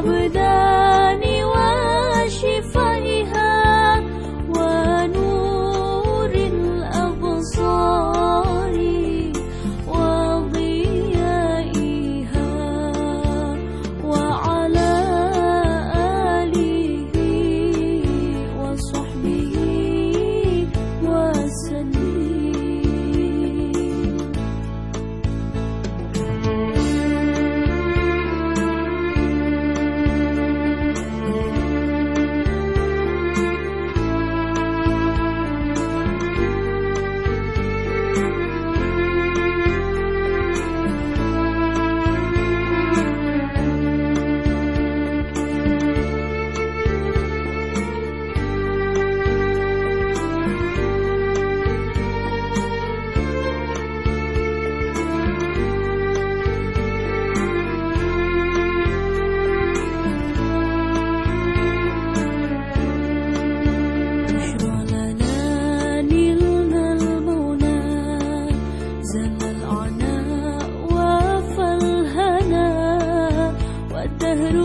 of the العناء وافى الهنا والدهر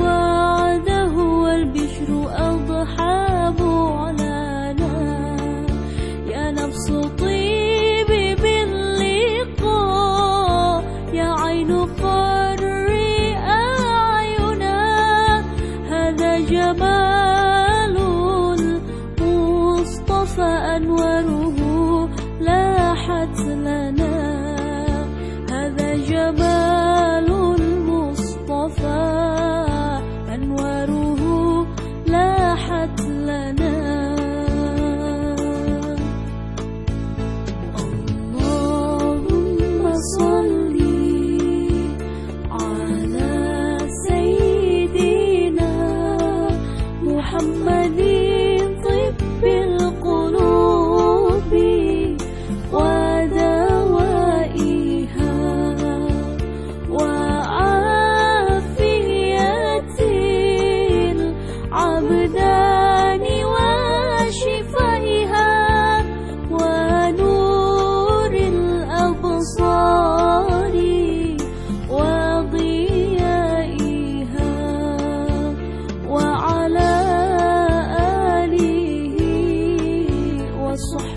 وعده والبشر أضحى يا نفس طيب باللقاء يا عين قري أعينا هذا جمال المصطفى أنوار 哈子了呢。corazón.